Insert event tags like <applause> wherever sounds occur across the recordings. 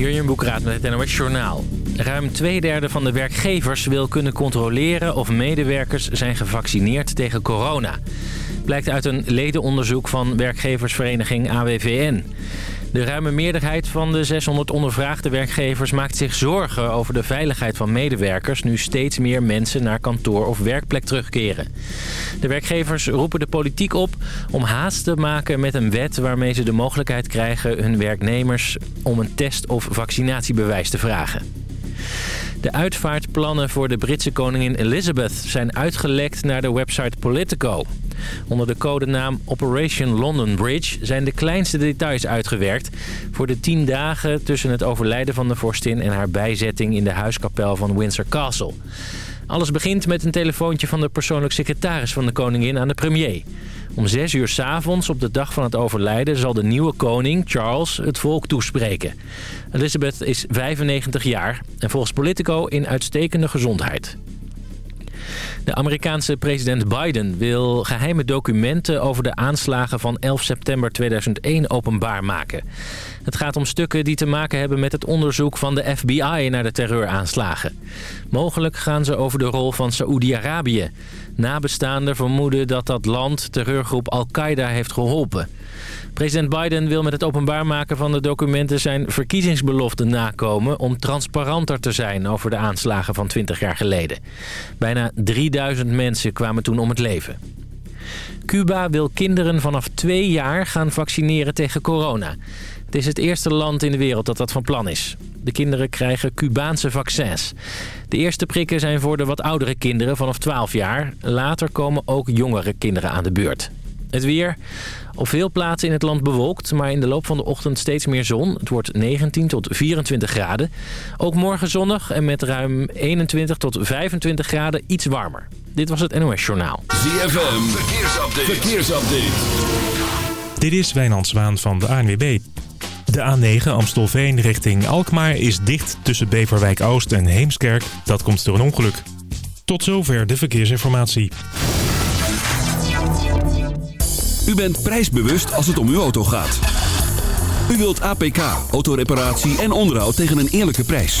Jurjen Boekraat met het NOS Journaal. Ruim twee derde van de werkgevers wil kunnen controleren of medewerkers zijn gevaccineerd tegen corona. Blijkt uit een ledenonderzoek van werkgeversvereniging AWVN. De ruime meerderheid van de 600 ondervraagde werkgevers maakt zich zorgen over de veiligheid van medewerkers... nu steeds meer mensen naar kantoor of werkplek terugkeren. De werkgevers roepen de politiek op om haast te maken met een wet... waarmee ze de mogelijkheid krijgen hun werknemers om een test- of vaccinatiebewijs te vragen. De uitvaartplannen voor de Britse koningin Elizabeth zijn uitgelekt naar de website Politico. Onder de codenaam Operation London Bridge zijn de kleinste details uitgewerkt... voor de tien dagen tussen het overlijden van de vorstin en haar bijzetting in de huiskapel van Windsor Castle. Alles begint met een telefoontje van de persoonlijk secretaris van de koningin aan de premier. Om zes uur s'avonds op de dag van het overlijden zal de nieuwe koning, Charles, het volk toespreken. Elizabeth is 95 jaar en volgens Politico in uitstekende gezondheid. De Amerikaanse president Biden wil geheime documenten over de aanslagen van 11 september 2001 openbaar maken. Het gaat om stukken die te maken hebben met het onderzoek van de FBI naar de terreuraanslagen. Mogelijk gaan ze over de rol van Saoedi-Arabië. Nabestaanden vermoeden dat dat land terreurgroep Al-Qaeda heeft geholpen. President Biden wil met het openbaar maken van de documenten zijn verkiezingsbelofte nakomen... om transparanter te zijn over de aanslagen van 20 jaar geleden. Bijna 3000 mensen kwamen toen om het leven. Cuba wil kinderen vanaf twee jaar gaan vaccineren tegen corona. Het is het eerste land in de wereld dat dat van plan is. De kinderen krijgen Cubaanse vaccins. De eerste prikken zijn voor de wat oudere kinderen vanaf 12 jaar. Later komen ook jongere kinderen aan de beurt. Het weer. Op veel plaatsen in het land bewolkt, maar in de loop van de ochtend steeds meer zon. Het wordt 19 tot 24 graden. Ook morgen zonnig en met ruim 21 tot 25 graden iets warmer. Dit was het NOS Journaal. ZFM, verkeersupdate. verkeersupdate. Dit is Wijnand Zwaan van de ANWB. De A9 Amstelveen richting Alkmaar is dicht tussen Beverwijk Oost en Heemskerk. Dat komt door een ongeluk. Tot zover de verkeersinformatie. U bent prijsbewust als het om uw auto gaat. U wilt APK, autoreparatie en onderhoud tegen een eerlijke prijs.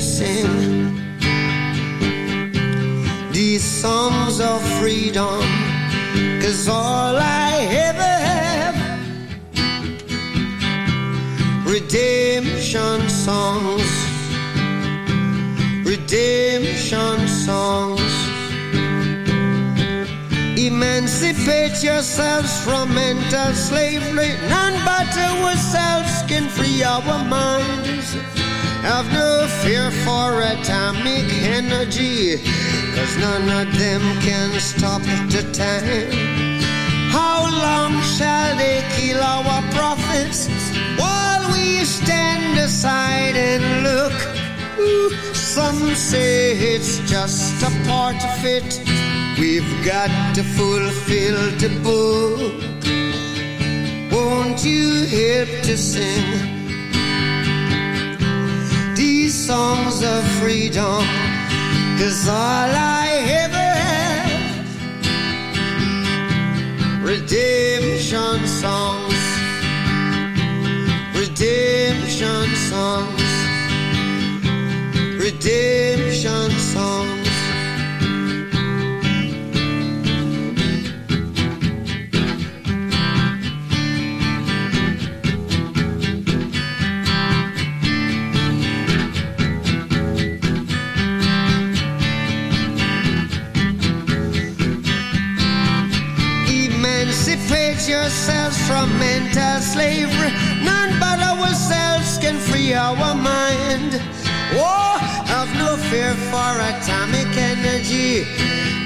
Help these songs of freedom? Cause all I ever have, redemption songs, redemption songs. Emancipate yourselves from mental slavery. None but ourselves can free our minds. Have no fear for atomic energy, cause none of them can stop the time. How long shall they kill our prophets while we stand aside and look? Ooh, some say it's just a part of it. We've got to fulfill the book. Won't you help to sing songs of freedom. Cause all I ever have Redemption songs. Redemption songs. Redemption songs. Yourselves from mental slavery. None but ourselves can free our mind. Oh, have no fear for atomic energy.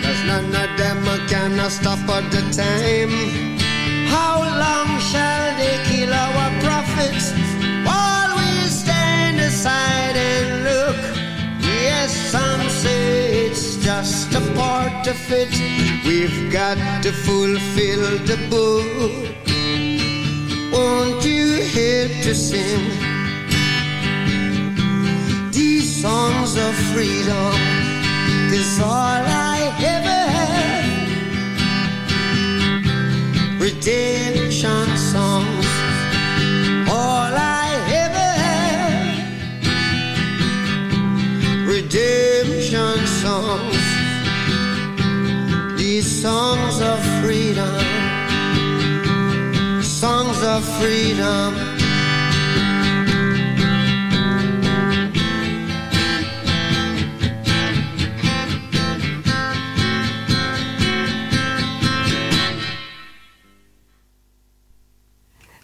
Cause none of them can stop at the time. How long shall they kill our prophets while we stand aside and look? Yes, some say it's just a part of it. We've got to fulfill the book. Won't you help to sing these songs of freedom? Cause all I ever had redemption songs. All I ever had redemption songs. These songs of freedom, of freedom.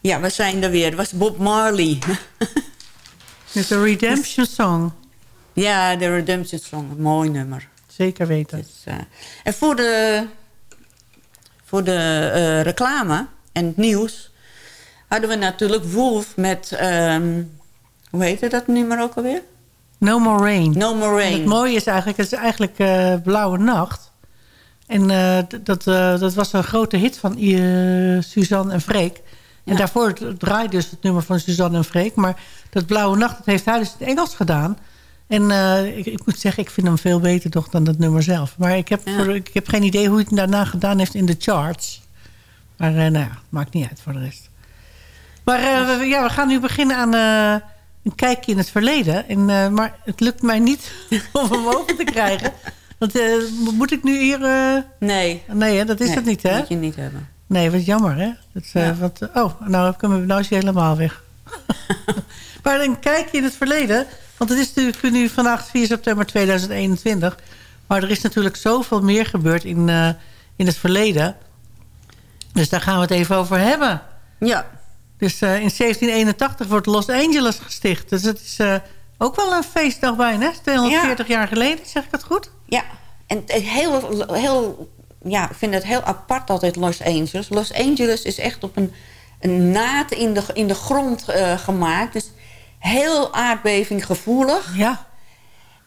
Ja, we zijn er weer. Het was Bob Marley. <laughs> Met de Redemption Song. ja, de Redemption Song. Een mooi nummer. Zeker weten. Dus, eh, en voor de, voor de eh, reclame en het nieuws... hadden we natuurlijk Wolf met... ehm, hoe heette dat nummer ook alweer? No More Rain. No More En Rain. het mooie is eigenlijk, het is eigenlijk eh, Blauwe Nacht. En eh, dat, eh, dat was een grote hit van Suzanne en Freek. En Ja. daarvoor draaide dus het nummer van Suzanne en Freek. Maar dat Blauwe Nacht, dat heeft hij dus in het Engels gedaan. En ik, ik moet zeggen, ik vind hem veel beter toch dan dat nummer zelf. Maar ik heb, Ja. voor, ik heb geen idee hoe hij het daarna gedaan heeft in de charts. Maar nou ja, maakt niet uit voor de rest. Maar eh, we, ja, we gaan nu beginnen aan eh, een kijkje in het verleden. En, eh, maar het lukt mij niet <laughs> om hem open te krijgen. Want moet ik nu hier... Nee. Nee, hè, dat is Nee, het niet, hè? moet je niet hebben. Nee, wat jammer, hè? Dat, Ja. wat, oh, nou, heb ik hem, nou is hij helemaal weg. <laughs> maar een kijkje in het verleden. Want het is natuurlijk nu vandaag 4 september 2021. Maar er is natuurlijk zoveel meer gebeurd in, in het verleden. Dus daar gaan we het even over hebben. Ja. Dus eh, in 1781 wordt Los Angeles gesticht. Dus het is eh, ook wel een feestdag bijna. hè? 240 jaar geleden, zeg ik het goed? Ja. En het heel, heel, ja, ik vind het heel apart altijd Los Angeles. Los Angeles is echt op een, een naad in de, in de grond eh, gemaakt. Dus heel aardbevinggevoelig. Ja.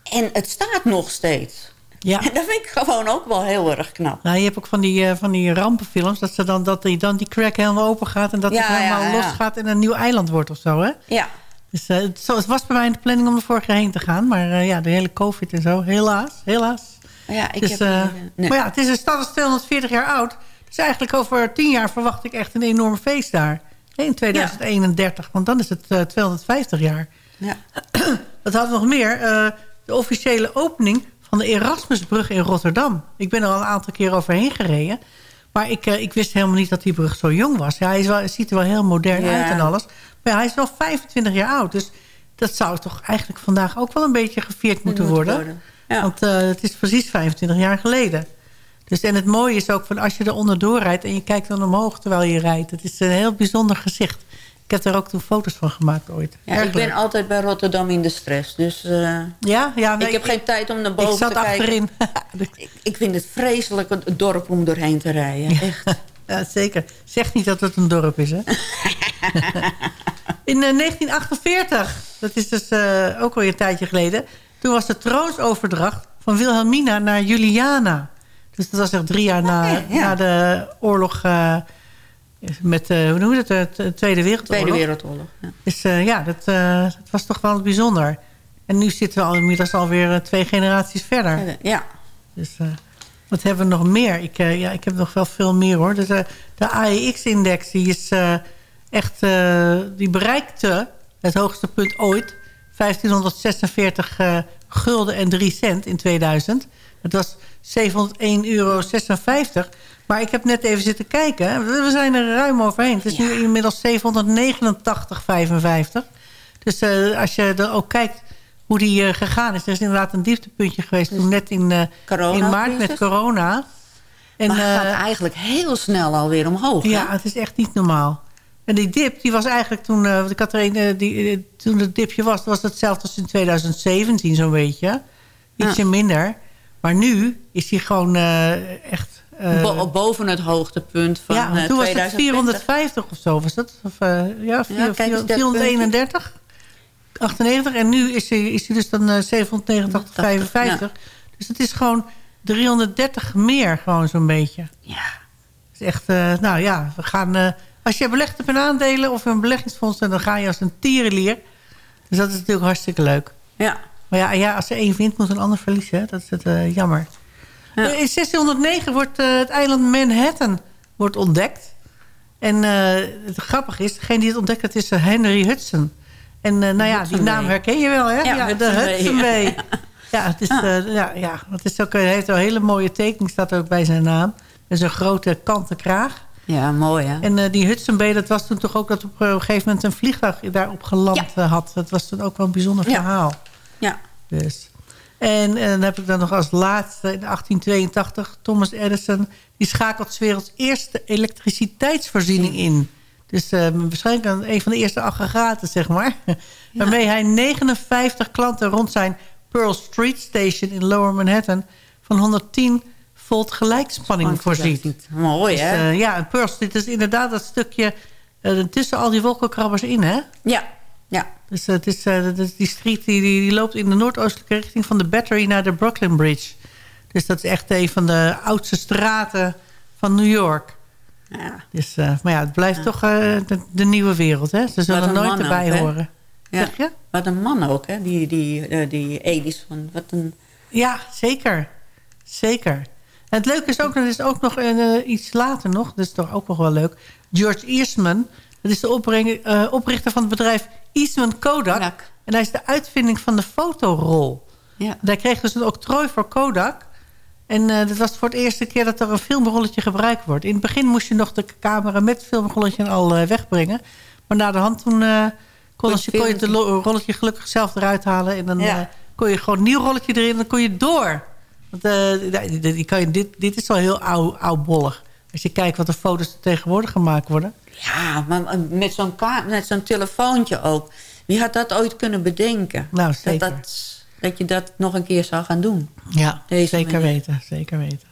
En het staat nog steeds. Ja. En dat vind ik gewoon ook wel heel erg knap. Nou, je hebt ook van die, eh, van die rampenfilms... dat, ze dan, dat die, dan die crack helemaal open gaat... en dat Ja, het helemaal ja, ja. los gaat en een nieuw eiland wordt of zo, hè? Ja. Dus eh, het, zo, het was bij mij in de planning om er vorig jaar heen te gaan. Maar eh, ja, de hele covid en zo, helaas, helaas. Ja, ik dus, heb... nee. Maar ja, het is een stad dat is 240 jaar oud. Dus eigenlijk over 10 jaar verwacht ik echt een enorm feest daar. In 2031, want dan is het eh, 250 jaar. ja. <clears throat> Hadden we nog meer? De officiële opening van de Erasmusbrug in Rotterdam. Ik ben er al een aantal keer overheen gereden. Maar ik, eh, ik wist helemaal niet dat die brug zo jong was. Ja, hij, is wel, hij ziet er wel heel modern Ja. uit en alles. Maar ja, hij is wel 25 jaar oud. Dus dat zou toch eigenlijk vandaag ook wel een beetje gevierd moeten moet worden. worden. Ja. Want eh, het is precies 25 jaar geleden. Dus, en het mooie is ook van als je er onderdoor rijdt... en je kijkt dan omhoog terwijl je rijdt. Het is een heel bijzonder gezicht. Ik heb er ook toen foto's van gemaakt ooit. Ja, Erg ik ben leuk. altijd bij Rotterdam in de stress. Dus eh, Ja, ja nee, ik heb geen tijd om naar boven zat te kijken. achterin. <laughs> <laughs> Ik, ik vind het vreselijk het dorp om doorheen te rijden. Echt. <laughs> ja, zeker. Zeg niet dat het een dorp is, hè? In eh, 1948, dat is dus eh, ook al een tijdje geleden... toen was de troonsoverdracht van Wilhelmina naar Juliana. Dus dat was echt drie jaar na, ja, ja. na de oorlog... eh, met, eh, hoe noem je het, de Tweede Wereldoorlog. Tweede Wereldoorlog. Ja. Dus eh, ja, dat, eh, dat was toch wel bijzonder. En nu zitten we al inmiddels alweer eh, twee generaties verder. Ja. Dus, eh, Wat hebben we nog meer? Ik, eh, ja, ik heb nog wel veel meer hoor. Dus, eh, de AEX-index die is eh, echt... eh, die bereikte het hoogste punt ooit. 1546 eh, gulden en 3 cent in 2000. Het was 701,56 euro. Maar ik heb net even zitten kijken. We zijn er ruim overheen. Het is nu inmiddels 789,55. Dus eh, als je er ook kijkt hoe die eh, gegaan is. Er is inderdaad een dieptepuntje geweest. toen net in, eh, in maart met corona. En, maar het gaat eigenlijk heel snel alweer omhoog. ja, hè? het is echt niet normaal. En die dip, die was eigenlijk toen... want ik had er een, die, toen het dipje was, was hetzelfde als in 2017 zo'n beetje. Ietsje minder. Maar nu is die gewoon echt... eh, Bo- boven het hoogtepunt van ja, eh, toen was het 2020. 450 of zo, was dat? Of, eh, ja, vier- kijk eens, vier- dat 431, 98. En nu is hij, is hij dus dan eh 789, 55. Dus het is gewoon 330 meer, gewoon zo'n beetje. Ja. Het is echt, eh, nou ja, we gaan... eh, als je belegt in aandelen of in een beleggingsfonds... dan ga je als een tierenlier. Dus dat is natuurlijk hartstikke leuk. Ja. Maar ja, ja als er één wint, moet een ander verliezen. Hè? Dat is het eh, jammer. Ja. Eh, In 1609 wordt eh, het eiland Manhattan wordt ontdekt. En eh, het grappige is, degene die het ontdekt heeft, is Henry Hudson. En nou ja, die naam herken je wel, hè? Ja, de Hudson Bay, <laughs> ja. Het is, eh, ja, ja, het is ook, hij heeft wel een hele mooie tekening, staat ook bij zijn naam. Met zo'n grote kanten kraag. ja, mooi hè. En die Hudson Bay, dat was toen toch ook dat op een gegeven moment een vliegtuig daarop geland Ja. had. Dat was toen ook wel een bijzonder Ja. verhaal. Ja. Dus. En, en dan heb ik dan nog als laatste in 1882 Thomas Edison. Die schakelt werelds eerste elektriciteitsvoorziening in. Dus eh, waarschijnlijk een, een van de eerste aggregaten, zeg maar. <laughs> Waarmee hij 59 klanten rond zijn Pearl Street Station in Lower Manhattan... van 110 volt gelijkspanning voorziet. Mooi Dus, hè. eh, ja, en Pearl Street is inderdaad dat stukje eh, tussen al die wolkenkrabbers in, hè? ja. Ja. Dus het is, eh, is die street die, die, die loopt in de noordoostelijke richting van de Battery naar de Brooklyn Bridge. Dus dat is echt een van de oudste straten van New York. ja. Dus, eh, maar ja, het blijft toch eh, de, de nieuwe wereld, hè? Ze zullen een nooit erbij ook, horen. Ja. Zeg je? Wat een man ook hè. Die, die, die Edison. Wat een... Ja, zeker. Zeker. En het leuke is ook, dat is ook nog iets later nog, dat is toch ook nog wel leuk. George Eastman, dat is de oprichter van het bedrijf Eastman Kodak. Kodak. En hij is de uitvinding van de fotorol. Ja. Hij kreeg dus een octrooi voor Kodak. En eh, dat was voor het eerste keer dat er een filmrolletje gebruikt wordt. In het begin moest je nog de camera met het filmrolletje al eh, wegbrengen. Maar na de hand toen eh, kon, je kon je het rolletje gelukkig zelf eruit halen. En dan Ja. kon je gewoon een nieuw rolletje erin en dan kon je door. Want die- kan je, dit, dit is al heel oud, oudbollig. Als je kijkt wat de foto's er tegenwoordig gemaakt worden. Ja, maar met zo'n zo'n telefoontje ook. Wie had dat ooit kunnen bedenken? Nou, zeker. Dat, dat, dat je dat nog een keer zou gaan doen. Ja, zeker manier. weten. Zeker weten.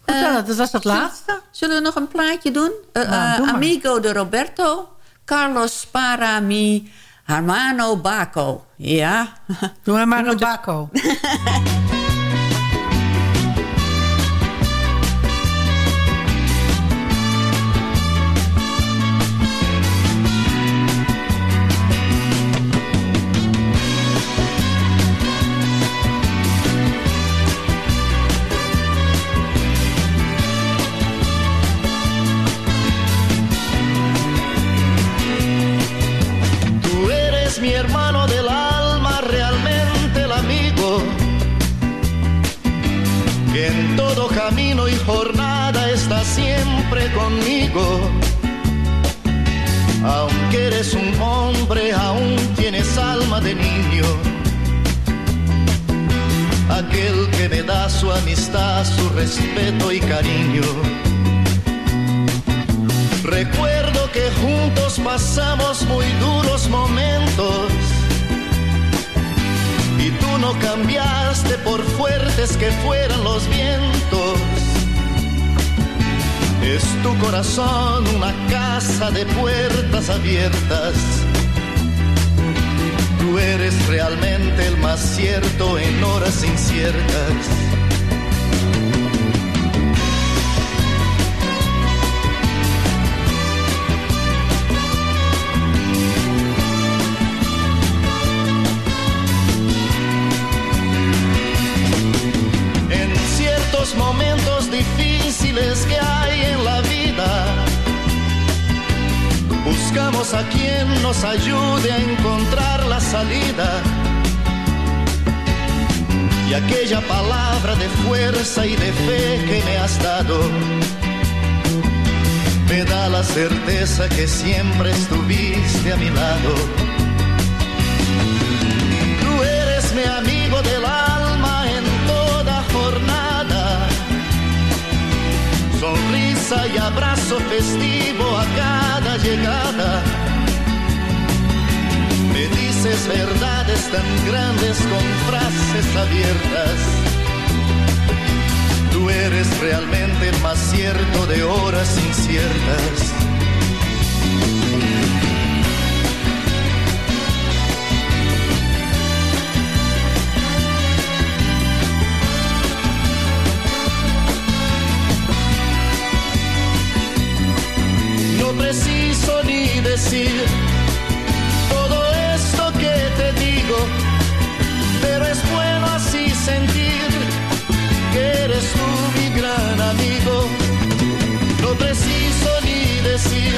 Goed, Eh, dat was het laatste. Zullen we nog een plaatje doen? Eh, Nou, eh, doe. Amigo de Roberto. Carlos para mi hermano Baco. Ja. Doe maar <laughs> maar <laughs> een en todo camino y jornada está siempre conmigo. Aunque eres un hombre, aún tienes alma de niño. Aquel que me da su amistad, su respeto y cariño. Recuerdo que juntos pasamos muy duros momentos y tú no cambiaste por fuertes que fueran los vientos. Es tu corazón una casa de puertas abiertas. Tú eres realmente el más cierto en horas inciertas. momentos difíciles que hay en la vida. Buscamos a quien nos ayude a encontrar la salida. Y aquella palabra de fuerza y de fe que me has dado me da la certeza que siempre estuviste a mi lado. Sonrisa y abrazo festivo a cada llegada. Me dices verdades tan grandes con frases abiertas. Tú eres realmente más cierto de horas inciertas. Decir todo esto que te digo, pero es bueno así sentir que eres tú mi gran amigo. No preciso ni decir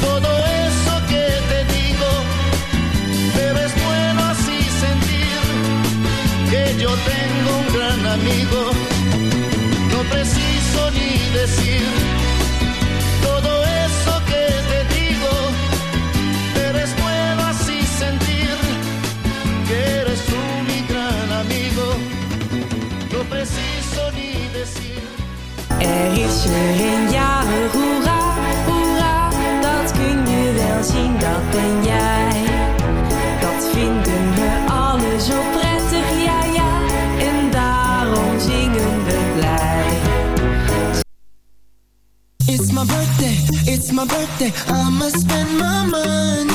todo eso que te digo, pero es bueno así sentir que yo tengo un gran amigo. No preciso ni decir Er is er een jarig, hoera, hoera, dat kun je wel zien, dat ben jij. Dat vinden we alle zo prettig, ja ja, en daarom zingen we blij. It's my birthday, it's my birthday, I'ma spend my money.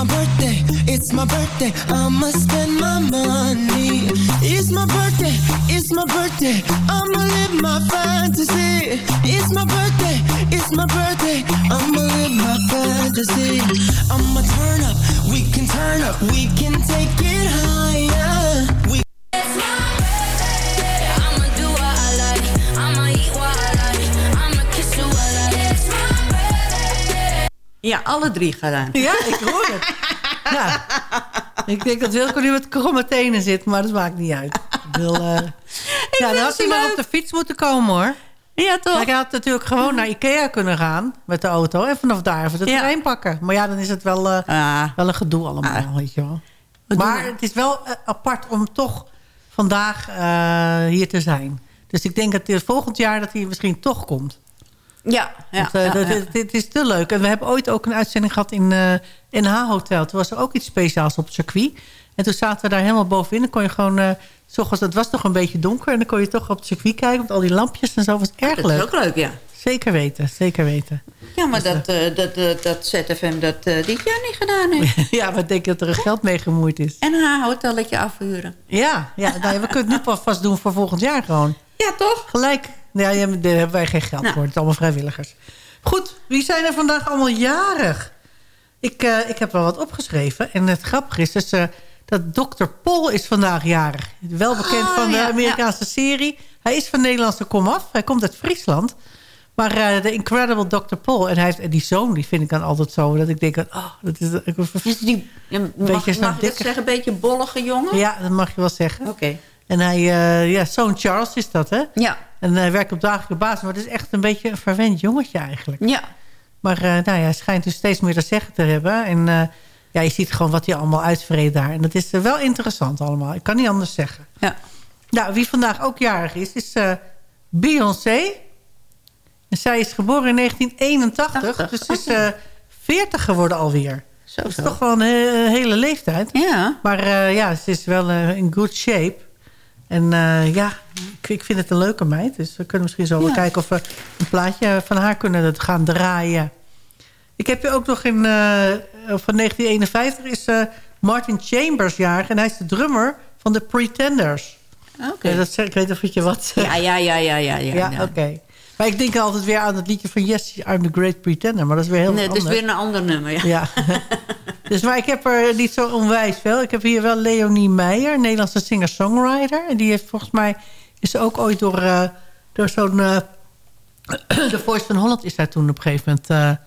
It's my birthday, it's my birthday, I'ma spend my money. It's my birthday, it's my birthday, I'ma live my fantasy. It's my birthday, it's my birthday, I'ma live my fantasy. I'ma turn up, we can turn up, we can take it higher. Ja, alle drie gedaan. Ja, ik hoor het. <laughs> Ja. Ik denk dat Wilco nu met kromme tenen zit, maar dat maakt niet uit. Ik wil, eh, ja, dan had hij maar op de fiets moeten komen, hoor. Ja, toch? Hij had natuurlijk gewoon naar Ikea kunnen gaan met de auto... en vanaf daar even de Ja. trein pakken. Maar ja, dan is het wel, eh, Ah, wel een gedoe allemaal, Ah. weet je wel. Maar het is wel eh, apart om toch vandaag hier te zijn. Dus ik denk dat het volgend jaar dat hij misschien toch komt. Ja, ja, Want, eh, ja, dat- ja. Het, het is te leuk. En we hebben ooit ook een uitzending gehad in eh NH Hotel. Toen was er ook iets speciaals op het circuit. En toen zaten we daar helemaal bovenin. Dan kon je gewoon... eh, s ochtends, het was toch een beetje donker. En dan kon je toch op het circuit kijken. Met al die lampjes en zo. was erg Dat is leuk. ook leuk, ja. Zeker weten, zeker weten. Ja, maar dat, eh, dat, dat, dat ZFM dat eh, dit jaar niet gedaan heeft. <laughs> ja, we denken dat er geld mee gemoeid is. En haar hotelletje afhuren. Ja, ja nou, we kunnen het nu pas vast doen voor volgend jaar gewoon. Ja, toch? Gelijk. Ja, daar hebben wij geen geld Nou. voor. Het is allemaal vrijwilligers. Goed, wie zijn er vandaag allemaal jarig? Ik, eh, ik heb wel wat opgeschreven. En het grappige is dus, dat Dr. Pol is vandaag jarig. Wel bekend Oh, van de ja, Amerikaanse serie. Hij is van Nederlandse komaf. Hij komt uit Friesland. Maar eh, de Incredible Dr. Pol. En hij heeft en die zoon, die vind ik dan altijd zo. Dat ik denk, oh, dat is... Ik, Dus die, ja, mag, Beetje mag zeggen, een beetje bollige jongen? ja, dat mag je wel zeggen. Oké. En hij, eh, ja, zoon Charles is dat, hè? Ja, En hij werkt op dagelijkse basis. Maar het is echt een beetje een verwend jongetje eigenlijk. ja. Maar eh, nou ja, hij schijnt dus steeds meer te zeggen te hebben. En eh, ja, je ziet gewoon wat hij allemaal uitvreet daar. En dat is wel interessant allemaal. Ik kan niet anders zeggen. ja. Nou, wie vandaag ook jarig is, is Beyoncé. En zij is geboren in 1981. 80, Dus ze is eh 40 geworden alweer. Zo, Dat is toch wel een he- hele leeftijd. Ja. Maar ja, ze is wel in good shape. En eh, ja, ik, ik vind het een leuke meid. Dus we kunnen misschien zo wel Ja. kijken of we een plaatje van haar kunnen gaan draaien. Ik heb je ook nog in, eh, van 1951 is eh, Martin Chambers jarig. En hij is de drummer van de Pretenders. Oké. Ja, dat zeg, ik weet niet of je wat zegt. Ja, ja, ja, ja, ja. ja, Ja, ja. oké. Maar ik denk altijd weer aan het liedje van Yes, I'm the Great Pretender. Maar dat is weer heel Nee, het is weer een ander nummer, ja. Ja. <laughs> dus, maar ik heb er niet zo onwijs veel. Ik heb hier wel Leonie Meijer, Nederlandse singer-songwriter. En die heeft volgens mij... is ook ooit door, eh, door zo'n... eh, <clears throat> The Voice van Holland is daar toen op een gegeven moment... eh,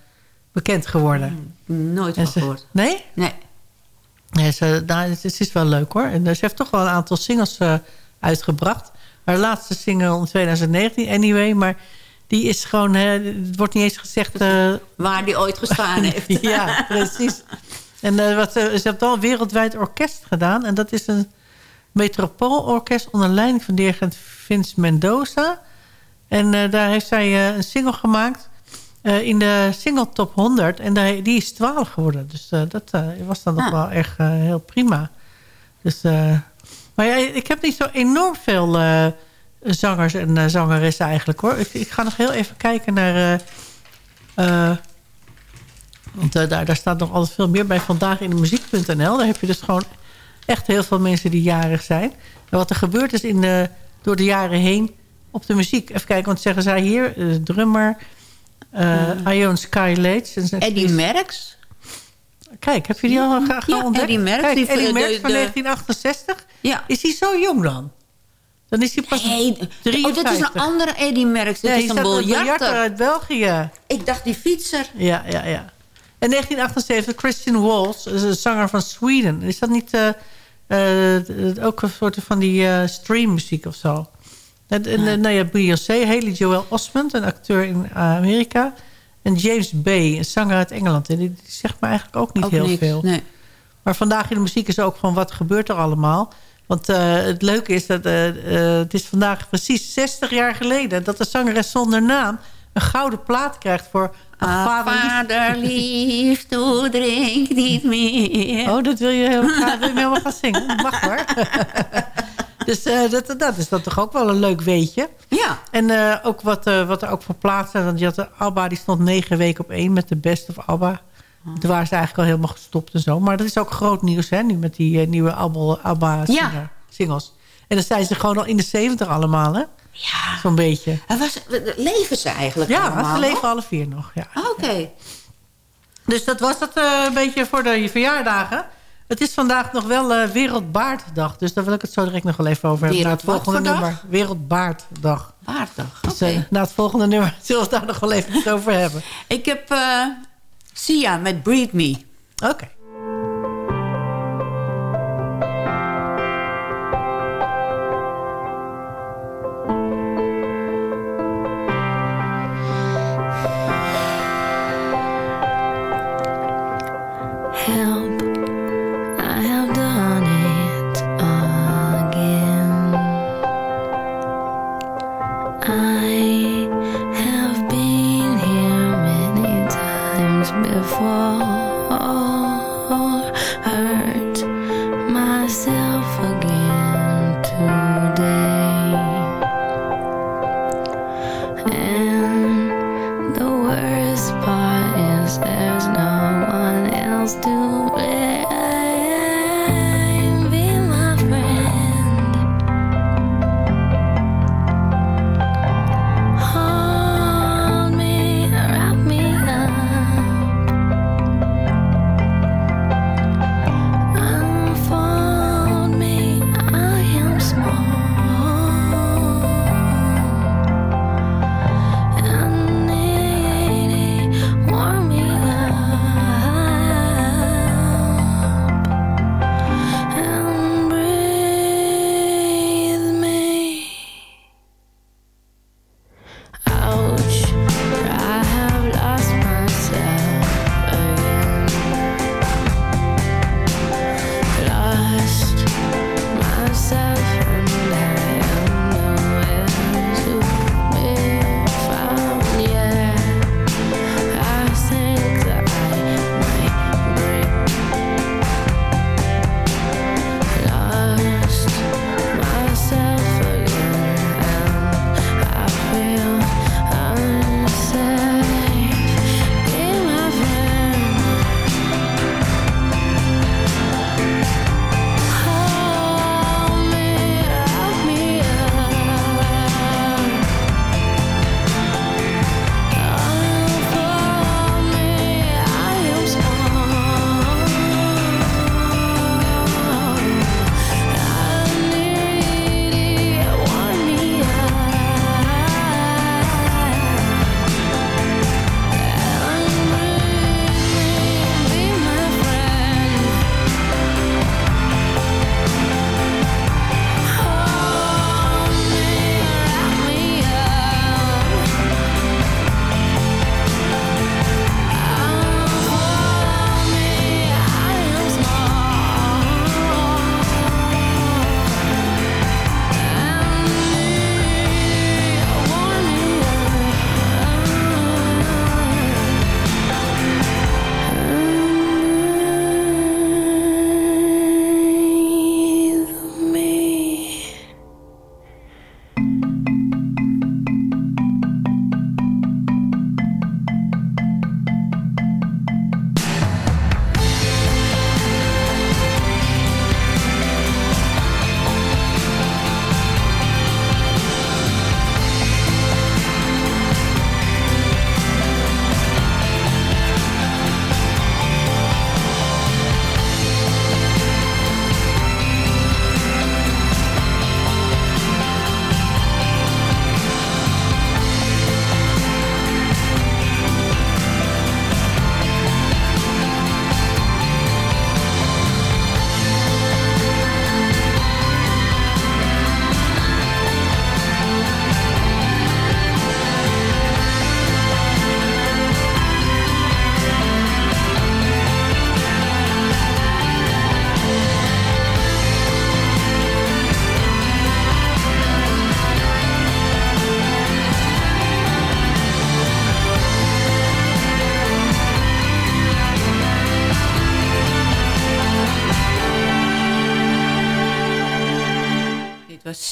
bekend geworden. Nooit En van gehoord. Nee? Nee. Nee, ze, nou, het, is- het is wel leuk hoor. En ze heeft toch wel een aantal singles uitgebracht. Haar laatste single in 2019, Anyway. Maar die is gewoon... het wordt niet eens gezegd... eh, Waar die ooit gestaan <laughs> heeft. ja, precies. En eh, wat, eh, ze heeft al een wereldwijd orkest gedaan. En dat is een metropoolorkest onder leiding van dirigent Vince Mendoza. En daar heeft zij een single gemaakt in de single top 100. En daar- die is 12 geworden. Dus dat was dan nog Ah. wel echt heel prima. Dus, maar ja, ik heb niet zo enorm veel zangers en eh, zangeressen eigenlijk hoor. Ik, ik ga nog heel even kijken naar... eh, eh, want daar, daar staat nog altijd veel meer bij vandaag in de muziek.nl. Daar heb je dus gewoon echt heel veel mensen die jarig zijn. En wat er gebeurd is in de, door de jaren heen op de muziek. Even kijken, want zeggen zij hier, drummer, eh Ion Sky Leeds. Eddie Merckx. Kijk, heb je die al graag Ja, ontdekt? Eddie Merckx, Kijk, die- Eddie de- Merckx de- van 1968. Ja. Is hij zo jong dan? Dan is hij pas Nee, oh, dat is 53. een andere Eddie Merckx. Nee, is een biljarter uit België. Ik dacht die fietser. Ja, ja, ja. En 1978, Christian Walls, is een zanger van Sweden. Is dat niet eh, eh, ook een soort van die eh, streammuziek of zo? En, en, eh, nou ja, Beyoncé, Haley Joel Osment, een acteur in Amerika. En James Bay, een zanger uit Engeland. En die, die zegt me eigenlijk ook niet Ook heel niks. veel. Nee. Maar vandaag in de muziek is ook van wat gebeurt er allemaal. Want eh, het leuke is dat eh, eh, het is vandaag precies 60 jaar geleden... dat de zangeres zonder naam een gouden plaat krijgt voor... Ah, vader, lief. vader lief, toe drink niet <laughs> meer. Oh, dat wil je, wil helemaal gaan zingen? Mag hoor. <laughs> dus dat, dat is dan toch ook wel een leuk weetje. Ja. En ook wat, wat er ook voor plaatsen. Want je had de Alba, die stond negen weken op één met de Best of Alba. Toen waren ze eigenlijk al helemaal gestopt en zo. Maar dat is ook groot nieuws, hè, nu met die eh, nieuwe Alba Ja. En dan zijn ze gewoon al in de zeventig allemaal, hè? Ja. Zo'n beetje. En was, leven ze eigenlijk Ja, allemaal ze leven nog? alle vier nog, ja. Ah, Oké. Dus dat was het eh, een beetje voor de verjaardagen. Het is vandaag nog wel eh, Wereldbaarddag. Dus daar wil ik het zo direct nog wel even over hebben. Na het volgende nummer. Wereldbaarddag. Waardig. Dus Oké. na het volgende nummer <laughs> zullen we het daar nog wel even over hebben. Ik heb Sia met Breed Me. Oké. Help,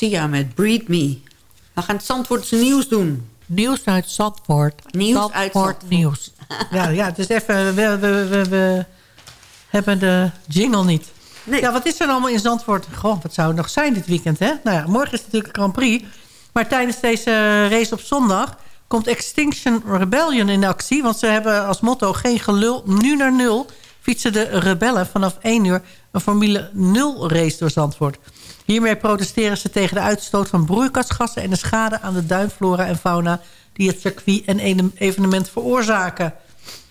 Sia met Breed Me. We gaan het Zandvoortse nieuws doen. Nieuws uit Zandvoort. Nieuws uit Zandvoort nieuws. ja, <laughs> ja, het is even... We, we, we, we hebben de jingle niet. Nee. Ja, wat is er allemaal in Zandvoort? Goh, wat zou het nog zijn dit weekend, hè? Nou ja, morgen is natuurlijk een Grand Prix. Maar tijdens deze race op zondag komt Extinction Rebellion in actie. Want ze hebben als motto geen gelul, nu naar nul. Fietsen de rebellen vanaf 1 uur een Formule 0 race door Zandvoort. Hiermee protesteren ze tegen de uitstoot van broeikasgassen... en de schade aan de duinflora en fauna... die het circuit en evenement veroorzaken.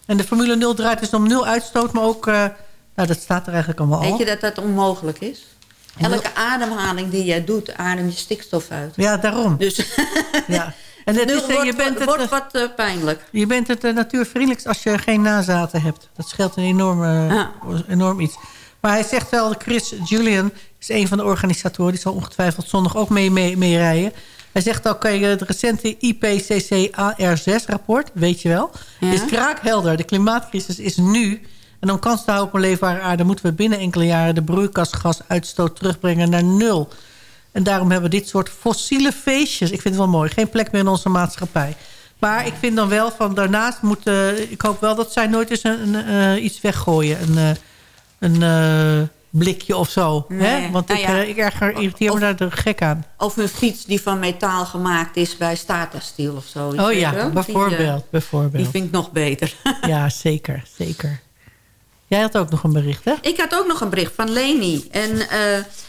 En de Formule 0 draait dus om nul uitstoot, maar ook... eh, nou, dat staat er eigenlijk allemaal Weet al. je dat dat onmogelijk is? Elke ademhaling die jij doet, adem je stikstof uit. Ja, daarom. Dus <laughs> Ja. En het is, eh, wordt, je bent het, wordt eh, wat pijnlijk. Je bent het eh, natuurvriendelijkst als je geen nazaten hebt. Dat scheelt een enorm, Ja. enorm iets. Maar hij zegt wel, Chris Julian is een van de organisatoren... die zal ongetwijfeld zondag ook mee, mee, mee rijden. Hij zegt ook, kijk, het recente IPCC AR6-rapport, weet je wel... Ja. is kraakhelder. De klimaatcrisis is nu. En om kans te houden op een leefbare aarde... moeten we binnen enkele jaren de broeikasgasuitstoot terugbrengen naar nul. En daarom hebben we dit soort fossiele feestjes. Ik vind het wel mooi. Geen plek meer in onze maatschappij. Maar ik vind dan wel van daarnaast moet... eh, ik hoop wel dat zij nooit eens een, een, eh, iets weggooien. Een, eh, een eh, blikje of zo. Nee. Hè? Want Nou ik, ja. eh, ik erger, irriteer me daar de gek aan. Of een fiets die van metaal gemaakt is bij Stata Steel of zo. Oh ja, wel? Die, bijvoorbeeld. eh, bijvoorbeeld. Die vind ik nog beter. <laughs> Ja, zeker, zeker. Jij had ook nog een bericht, hè? Ik had ook nog een bericht van Leni. En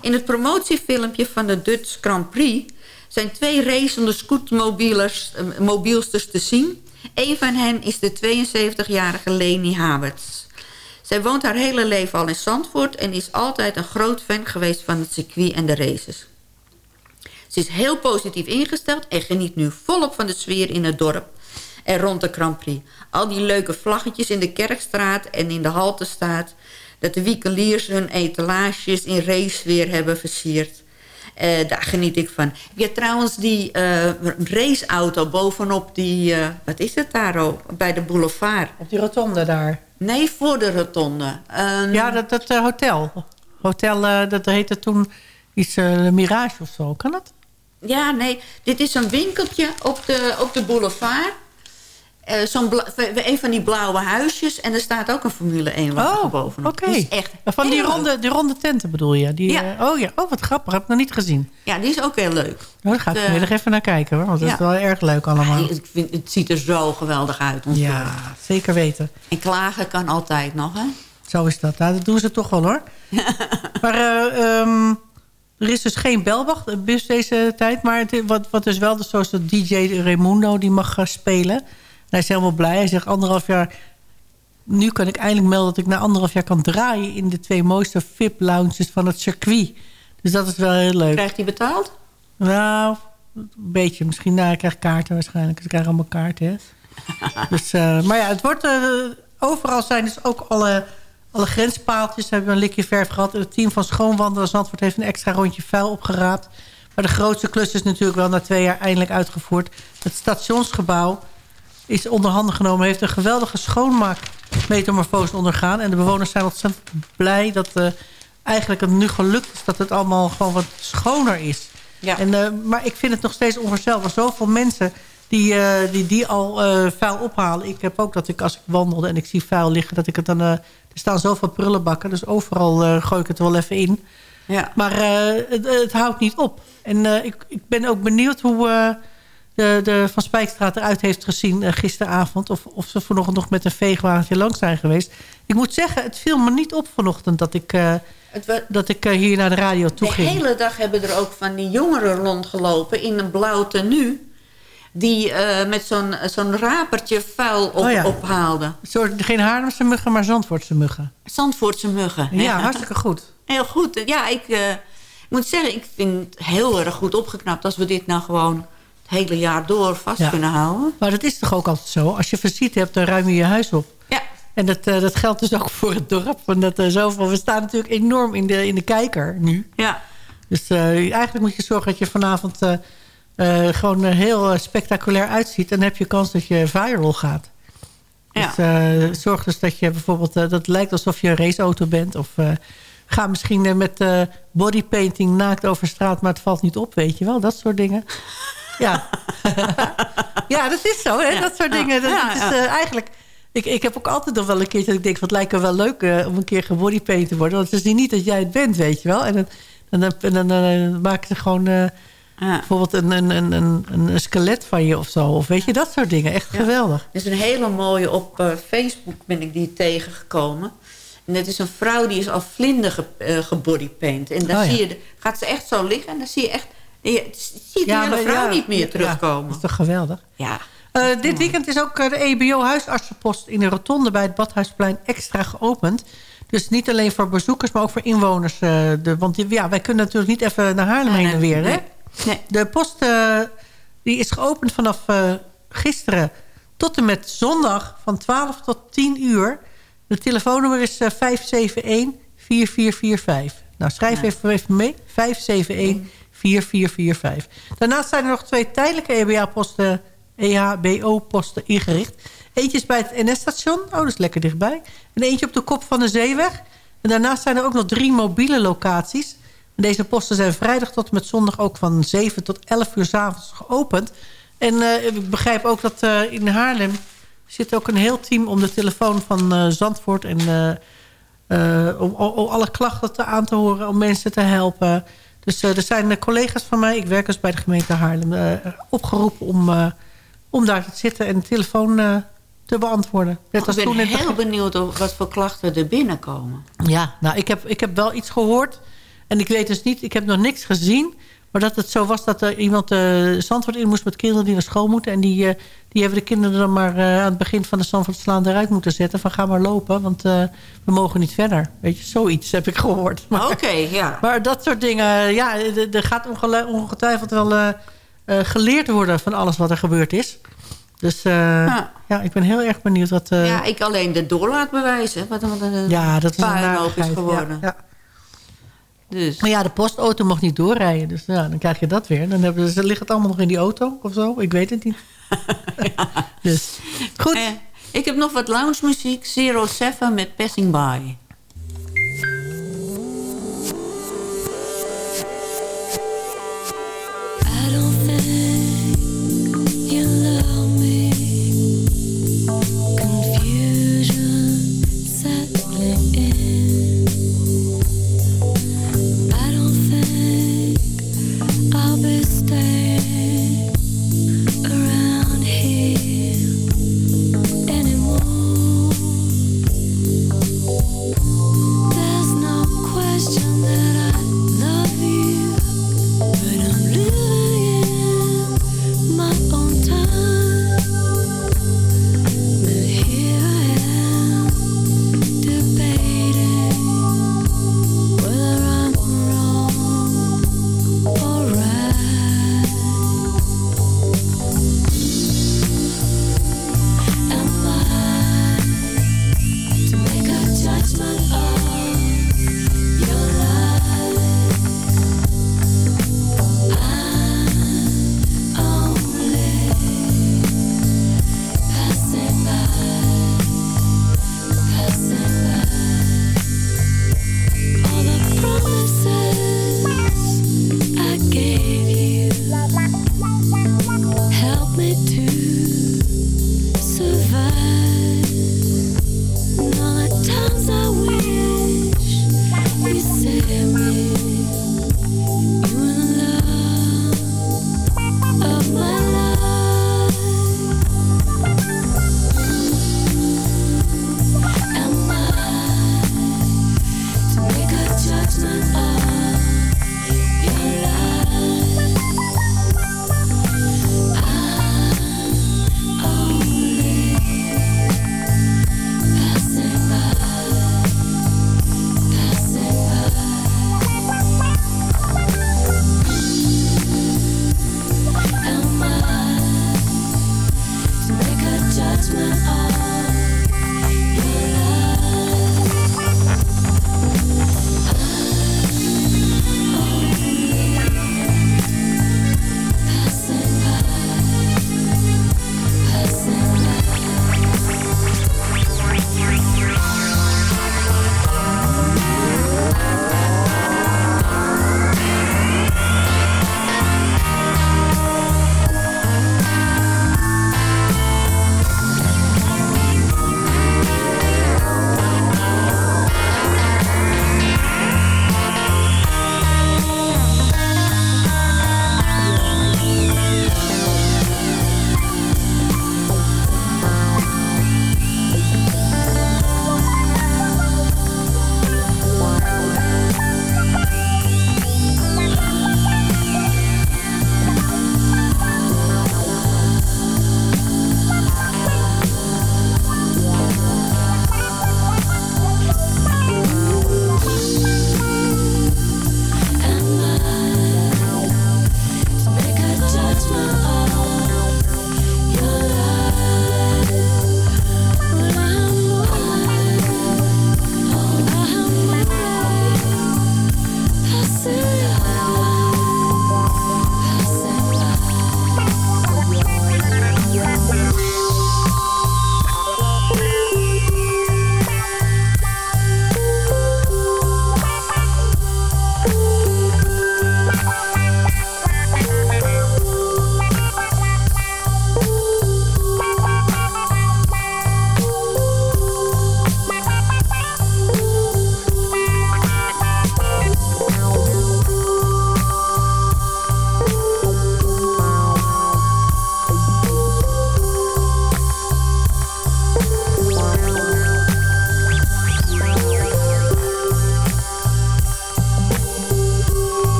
in het promotiefilmpje van de Dutch Grand Prix... zijn twee racende scootmobielers, eh, mobielsters te zien. Een van hen is de 72-jarige Leni Haberts. Zij woont haar hele leven al in Zandvoort... en is altijd een groot fan geweest van het circuit en de races. Ze is heel positief ingesteld en geniet nu volop van de sfeer in het dorp en rond de Grand Prix. Al die leuke vlaggetjes in de Kerkstraat en in de Haltestraat. Dat de winkeliers hun etalages in raceweer hebben versierd. Eh, daar geniet ik van. Heb je trouwens die eh, raceauto bovenop die... eh, wat is het daar ook? Bij de boulevard. Op die rotonde daar. Nee, voor de rotonde. Een- Ja, dat, dat hotel. Hotel, dat heette toen iets Mirage of zo. Kan dat? Ja, nee, dit is een winkeltje op de, op de boulevard. Eh, zo'n een van die blauwe huisjes. En er staat ook een Formule 1 wagen Oh, bovenop. oké. Die is echt Van die leuk. ronde, die ronde tenten bedoel je? Die, Ja. eh, oh ja, oh wat grappig. Heb ik nog niet gezien. Ja, die is ook heel leuk. Oh, daar ga ik vanmiddag even naar kijken hoor. Want dat ja. is wel erg leuk allemaal. Ja, ik vind, het ziet er zo geweldig uit. Ja, zeker weten. En klagen kan altijd nog, hè? Zo is dat. Nou, dat doen ze toch wel hoor. <laughs> maar eh, ehm, er is dus geen belwacht bus deze tijd. Maar het, wat, wat dus wel, dus zoals de DJ Raimundo, die mag spelen. Hij is helemaal blij. Hij zegt anderhalf jaar... Nu kan ik eindelijk melden dat ik na anderhalf jaar kan draaien... in de twee mooiste VIP-lounges van het circuit. Dus dat is wel heel leuk. Krijgt hij betaald? Nou, een beetje. Misschien, nou, ik krijg kaarten waarschijnlijk. Ze krijgen allemaal kaarten, hè. <laughs> dus, eh, maar ja, het wordt... eh, overal zijn dus ook alle, alle grenspaaltjes. We hebben een likje verf gehad. Het team van Schoonwandelen Zandvoort heeft een extra rondje vuil opgeraapt. Maar de grootste klus is natuurlijk wel na twee jaar eindelijk uitgevoerd. Het stationsgebouw is onder handen genomen. Heeft een geweldige schoonmaakmetamorfose ondergaan. En de bewoners zijn ontzettend blij dat eh, eigenlijk het nu gelukt is... dat het allemaal gewoon wat schoner is. Ja. En, eh, maar ik vind het nog steeds onvoorstelbaar. Zoveel mensen die, eh, die, die al vuil ophalen. Ik heb ook dat ik als ik wandelde en ik zie vuil liggen... dat ik het dan... er staan zoveel prullenbakken, dus overal gooi ik het wel even in. Ja. Maar het, het houdt niet op. En ik, ik ben ook benieuwd hoe de, de Van Spijkstraat eruit heeft gezien eh, gisteravond. Of, of ze vanochtend nog met een veegwagentje langs zijn geweest. Ik moet zeggen, het viel me niet op vanochtend dat ik, eh, dat ik eh, hier naar de radio toe de ging. hele dag hebben er ook van die jongeren rondgelopen in een blauw tenue. Die met zo'n zo'n rapertje vuil op, Oh ja. ophaalden. Soort, geen Haarlemse muggen, maar Zandvoortse muggen. Zandvoortse muggen. Ja, hartstikke goed. Heel goed. Ja, ik, ik moet zeggen, ik vind het heel erg goed opgeknapt... als we dit nou gewoon het hele jaar door vast Ja. kunnen houden. Maar dat is toch ook altijd zo? Als je visite hebt, dan ruim je je huis op. Ja, En dat, eh, dat geldt dus ook voor het dorp. Want dat, eh, zoveel, we staan natuurlijk enorm in de, in de kijker nu. ja. Dus eh, eigenlijk moet je zorgen dat je vanavond gewoon heel spectaculair uitziet. En dan heb je kans dat je viral gaat. Ja. Dus zorg dus dat je bijvoorbeeld... dat lijkt alsof je een raceauto bent. Of, ga misschien met bodypainting naakt over straat... maar het valt niet op, weet je wel. Dat soort dingen. Ja, <laughs> ja dat is zo, hè? Dat soort dingen. Dat, Ja, het is eh, eigenlijk... Ik, ik heb ook altijd nog wel een keertje dat ik denk... wat lijkt me wel leuk eh, om een keer gebodypaint te worden. Want ze zien niet dat jij het bent, weet je wel. En dan, dan, dan, eh, maken ze gewoon... eh, Ja. bijvoorbeeld een, een, een, een, een skelet van je of zo. Of weet je, dat soort dingen. Echt geweldig. Er is een hele mooie op Facebook ben ik die tegengekomen. En dat is een vrouw die is al vlinder ge, eh, gebodypaint. En dan Oh, ja. zie je, gaat ze echt zo liggen en dan zie je echt... Je ziet die hele vrouw ja, niet meer ja, terugkomen. dat is toch geweldig. Ja. Eh, dit weekend is ook eh, de EBO-huisartsenpost in de rotonde bij het Badhuisplein extra geopend. Dus niet alleen voor bezoekers, maar ook voor inwoners. eh, de, want ja, wij kunnen natuurlijk niet even naar Haarlem heen en weer. Hè? Nee. Nee. De post die is geopend vanaf gisteren tot en met zondag van 12 tot 10 uur. De telefoonnummer is eh, 571-4445. Nou, schrijf even, even mee. 571-4445. Daarnaast zijn er nog twee tijdelijke EBA-posten, EHBO-posten ingericht. Eentje is bij het NS-station. Oh, dat is lekker dichtbij. En eentje op de kop van de zeeweg. En daarnaast zijn er ook nog drie mobiele locaties. Deze posten zijn vrijdag tot en met zondag ook van 7 tot 11 uur s avonds geopend. En eh, ik begrijp ook dat eh, in Haarlem zit ook een heel team om de telefoon van eh, Zandvoort... en om, om- alle klachten te aan te horen, om mensen te helpen. Dus eh, er zijn eh, collega's van mij, ik werk dus bij de gemeente Haarlem... eh, opgeroepen om, om daar te zitten en de telefoon te beantwoorden. Net ik als ben toen heel benieuwd wat voor klachten er binnenkomen. Ja, nou, ik heb, ik heb wel iets gehoord. En ik weet dus niet, ik heb nog niks gezien. Maar dat het zo was dat er iemand uh, Zandvoort in moest met kinderen die naar school moeten. En die, uh, die hebben de kinderen dan maar uh, aan het begin van de Zandvoortslaan eruit moeten zetten. Van ga maar lopen, want we mogen niet verder. Weet je, zoiets heb ik gehoord. Oké, okay, ja. <laughs> Maar dat soort dingen, ja, er gaat ongetwijfeld wel geleerd worden van alles wat er gebeurd is. Dus ja. ja. ik ben heel erg benieuwd wat... uh, ja, ik alleen de doorlaatbewijs, wat, wat een ja, dat is puinhoop is geworden. Ja, ja. Dus. Maar ja, de postauto mocht niet doorrijden. Dus ja, dan krijg je dat weer. Dan hebben ze, ligt het allemaal nog in die auto of zo. Ik weet het niet. <laughs> ja. Dus, goed. Eh, ik heb nog wat lounge muziek. Zero Seven met Passing By.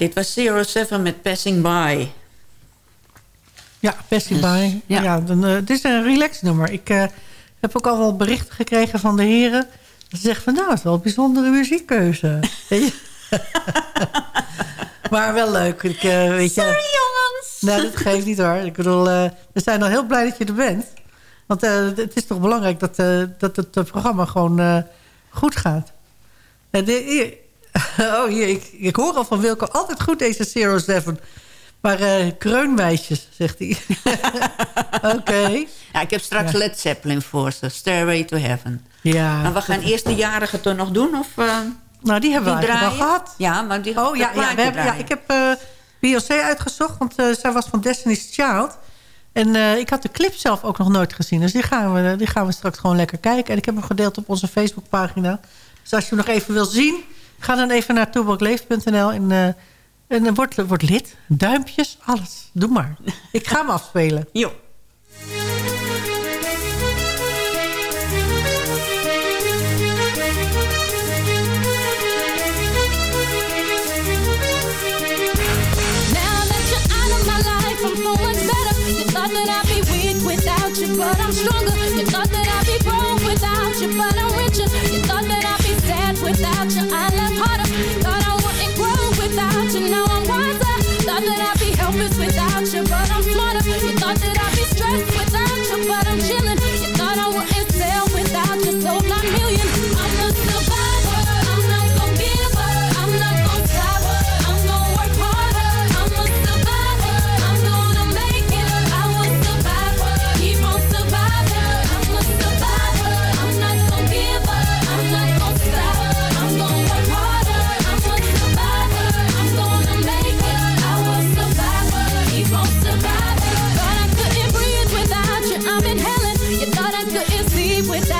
Dit was Zero Seven met Passing By. Ja, Passing Dus, By. ja. Ja. dan, eh, het is een relax nummer. Ik eh, heb ook al wel berichten gekregen van de heren. Dat ze zeggen van, nou, het is wel een bijzondere muziekkeuze. <laughs> <laughs> Maar wel leuk. Ik, eh, weet je, Sorry jongens! Nee, dat geeft niet hoor. Ik bedoel, eh, we zijn al heel blij dat je er bent. Want eh, het is toch belangrijk dat, eh, dat het programma gewoon eh, goed gaat. De- <laughs> oh, hier, ik, ik hoor al van Wilco altijd goed deze Zero Seven. Maar eh kreunmeisjes, zegt hij. <laughs> Oké. Ja, ik heb straks Ja. Led Zeppelin voor ze. Stairway to Heaven. Ja. Maar we gaan eerst de jarige toch nog doen? Of, eh, Nou, die hebben we die al gehad. Ja, maar die Oh ja, ja, we hebben, ja ik heb eh Beyoncé uitgezocht, want zij was van Destiny's Child. En ik had de clip zelf ook nog nooit gezien. Dus die gaan, we, die gaan we straks gewoon lekker kijken. En ik heb hem gedeeld op onze Facebookpagina. Dus als je hem nog even wil zien, ga dan even naar toebakleeft.nl en, eh en word, word lid. Duimpjes, alles. Doe maar. Ik ga hem afspelen. <laughs> Jo. Now that you're out of my life, I'm so much better. You thought that I'd be weak without you, but I'm stronger. You thought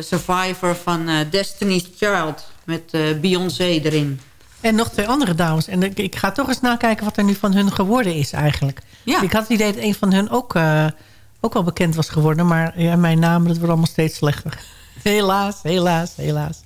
Survivor van eh, Destiny's Child. Met eh, Beyoncé erin. En nog twee andere dames. En ik, ik ga toch eens nakijken wat er nu van hun geworden is eigenlijk. Ja. Ik had het idee dat een van hun ook, eh, ook wel bekend was geworden. Maar ja, mijn naam, dat wordt allemaal steeds slechter. <laughs> helaas, helaas, helaas.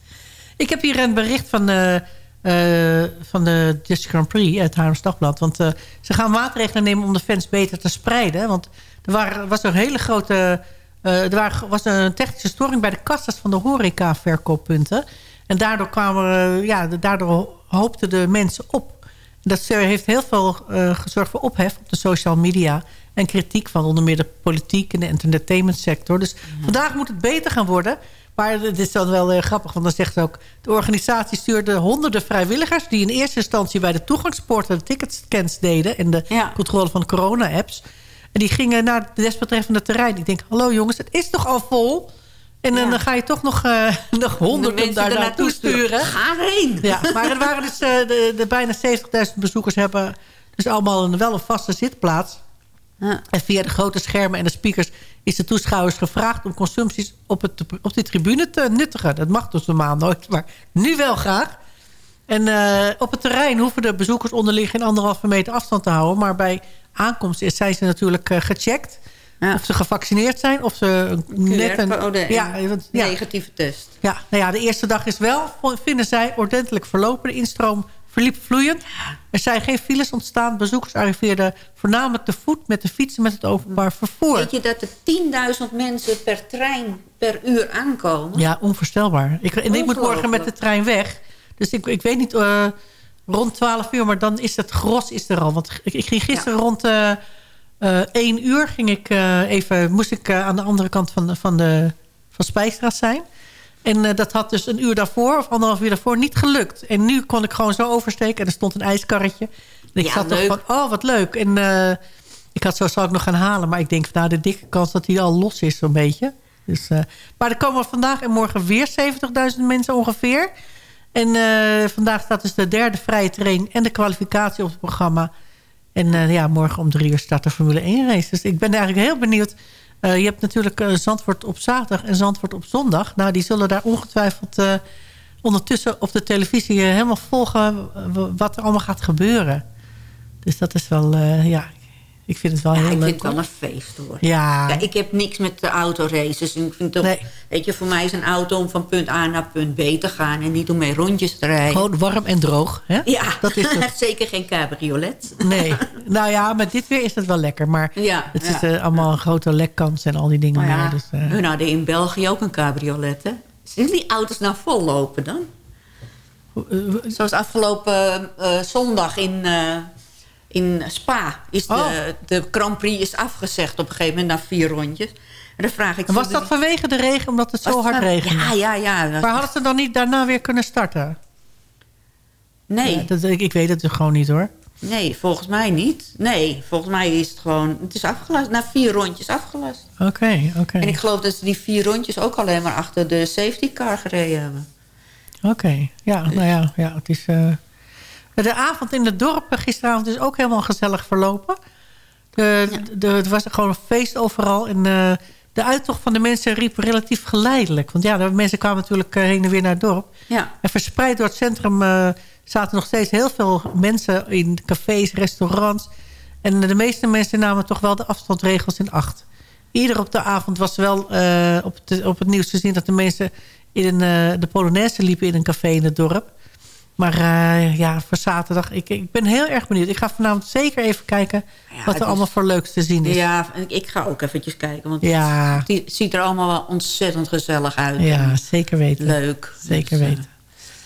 Ik heb hier een bericht van de, eh, van de Disc Grand Prix, het Haarlems Dagblad. Want ze gaan maatregelen nemen om de fans beter te spreiden. Want er waren, was een hele grote... eh, er was een technische storing bij de kassas van de horeca-verkooppunten. En daardoor, kwamen, eh, ja, daardoor hoopten de mensen op. Dat heeft heel veel eh, gezorgd voor ophef op de social media... en kritiek van onder meer de politiek en de entertainmentsector. Dus vandaag moet het beter gaan worden. Maar het is dan wel grappig, want dan zegt ze ook... de organisatie stuurde honderden vrijwilligers... die in eerste instantie bij de toegangspoorten de ticketscans deden... en de Ja. controle van corona-apps. En die gingen naar het desbetreffende terrein. Ik denk, hallo jongens, het is toch al vol? En dan, Ja. dan ga je toch nog, eh <laughs> nog honderden daar naartoe sturen. Ga erheen. Ja, maar er waren dus eh, de, de bijna 70.000 bezoekers hebben dus allemaal een, wel een vaste zitplaats. Ja. En via de grote schermen en de speakers is de toeschouwers gevraagd om consumpties op, het, op die tribune te nuttigen. Dat mag dus normaal nooit, maar nu wel graag. En eh, op het terrein hoeven de bezoekers onderling geen anderhalve meter afstand te houden. Maar bij aankomst is- zijn ze natuurlijk eh, gecheckt. Ja. Of ze gevaccineerd zijn. Of ze een- net een... Ja, ja, negatieve test. ja, nou ja, de eerste dag is wel, vinden zij, ordentelijk verlopen. De instroom verliep vloeiend. Er zijn geen files ontstaan. Bezoekers arriveerden voornamelijk te voet met de fietsen met het openbaar vervoer. Weet je dat er 10.000 mensen per trein per uur aankomen? Ja, onvoorstelbaar. Ik, en ik moet morgen met de trein weg. Dus ik, ik weet niet, eh, rond 12 uur, maar dan is het gros is er al. Want ik, ik ging gisteren rond eh eh 1 uur ging ik, eh, even, moest ik eh, aan de andere kant van, de- van, de, van Spijkstraat zijn. En eh, dat had dus een uur daarvoor, of anderhalf uur daarvoor, niet gelukt. En nu kon ik gewoon zo oversteken. En er stond een ijskarretje. En ik Ja, zat toch van, oh, wat leuk. En eh, ik had zo, zal ik nog gaan halen. Maar ik denk, nou, de dikke kans dat hij al los is, zo'n beetje. Dus, eh, maar er komen vandaag en morgen weer 70.000 mensen ongeveer. En eh, vandaag staat dus de derde vrije training en de kwalificatie op het programma. En eh, ja, morgen om drie uur start de Formule 1 race. Dus ik ben eigenlijk heel benieuwd. Eh, je hebt natuurlijk Zandvoort op zaterdag en Zandvoort op zondag. Nou, die zullen daar ongetwijfeld ondertussen op de televisie helemaal volgen... wat er allemaal gaat gebeuren. Dus dat is wel, ja, ik vind het wel heel ik leuk. vind het wel een feest hoor. Ja. Ik heb niks met de autoraces. Ik vind toch, Nee. weet je, voor mij is een auto om van punt A naar punt B te gaan... en niet om mee rondjes te rijden. Gewoon warm en droog. Hè? ja, dat is het. <laughs> zeker geen cabriolet. Nee. nou ja, met dit weer is het wel lekker. Maar Ja, het is eh, allemaal een grote lekkans en al die dingen Maar ja, meer. Dus, eh, hun hadden in België ook een cabriolet, hè? Zien die auto's nou vol lopen dan? Zoals afgelopen eh, zondag in, eh, in Spa. Is de, Oh. de Grand Prix is afgezegd op een gegeven moment na vier rondjes. En dan vraag ik... en was dat vanwege de regen, omdat het zo hard regende? Ja, ja, ja. Maar hadden ze dan niet daarna weer kunnen starten? Nee, Ja, dat, ik, ik weet het dus gewoon niet hoor. nee, volgens mij niet. Nee, volgens mij is het gewoon... Het is afgelast, na vier rondjes afgelast. Oké, oké. En ik geloof dat ze die vier rondjes ook alleen maar achter de safety car gereden hebben. Oké, ja, nou ja, ja, het is... eh, De avond in het dorp eh, gisteravond is ook helemaal gezellig verlopen. De, de, het was gewoon een feest overal. En eh, de uittocht van de mensen riep relatief geleidelijk. Want ja, de mensen kwamen natuurlijk eh, heen en weer naar het dorp. Ja. En verspreid door het centrum zaten nog steeds heel veel mensen... in cafés, restaurants. En de meeste mensen namen toch wel de afstandsregels in acht. Ieder op de avond was wel op, het, op het nieuws te zien... dat de mensen in een, de Polonaise liepen in een café in het dorp. Maar eh, ja, voor zaterdag... Ik, ik ben heel erg benieuwd. Ik ga vanavond zeker even kijken... Ja, wat er allemaal voor leuks te zien is. Ja, ik ga ook eventjes kijken. Want Ja. het ziet er allemaal wel ontzettend gezellig uit. Ja, zeker weten. Leuk. Zeker Dus, eh, weten.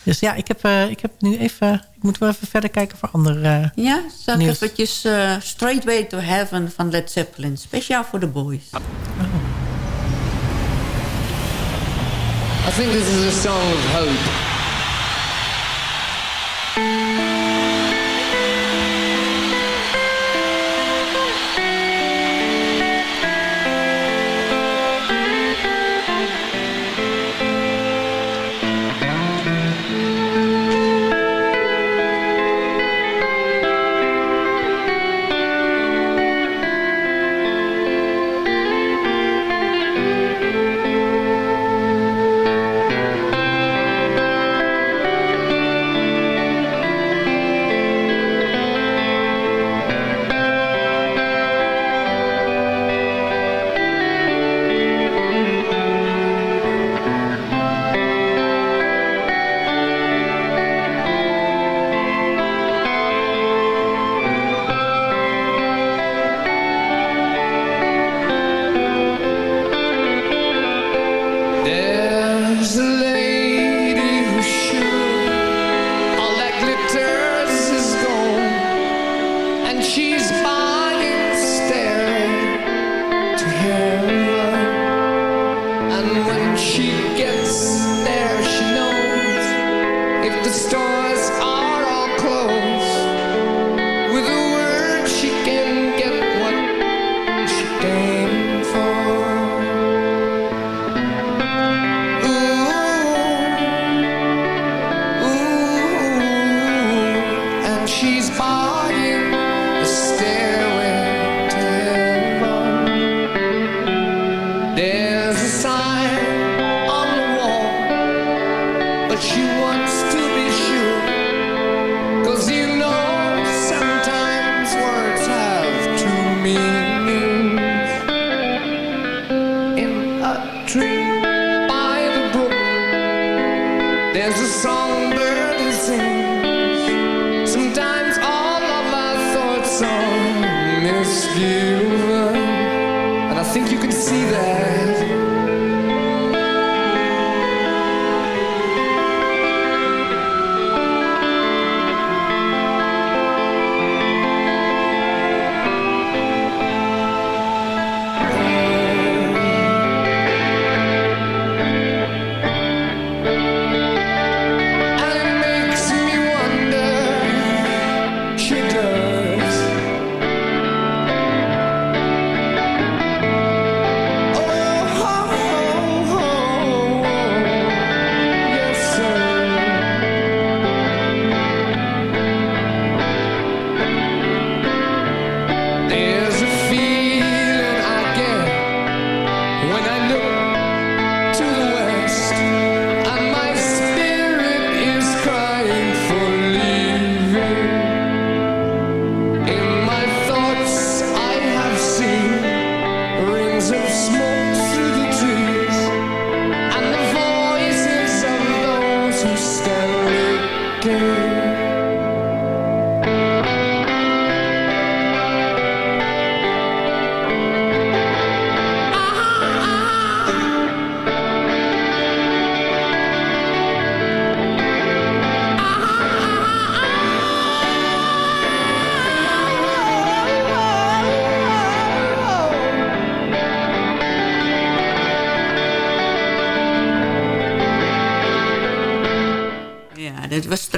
Dus ja, ik heb, eh, ik heb nu even... Ik moet wel even verder kijken voor andere... eh, Ja, zal ik eventjes eh, Straight Way to Heaven van Led Zeppelin. Speciaal voor de boys. I think this is a song of hope.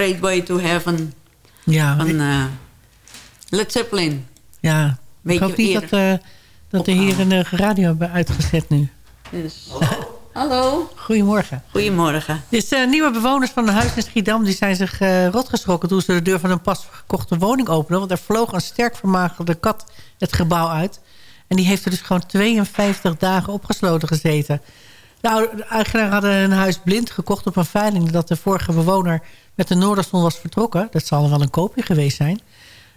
Straight Way to Heaven Ja, van eh, Led Zeppelin. ja. Weet ik je hoop niet dat, eh, dat de heren de radio hebben uitgezet nu. Dus, <laughs> hallo. Goedemorgen. Goedemorgen. Dus uh, nieuwe bewoners van een huis in Schiedam... die zijn zich uh, rotgeschrokken toen ze de deur van hun pas gekochte woning openden. Want er vloog een sterk vermagerde kat het gebouw uit. En die heeft er dus gewoon 52 dagen opgesloten gezeten. De, oude, de eigenaar hadden een huis blind gekocht op een veiling... dat de vorige bewoner met de Noorderzon was vertrokken. Dat zal wel een koopje geweest zijn.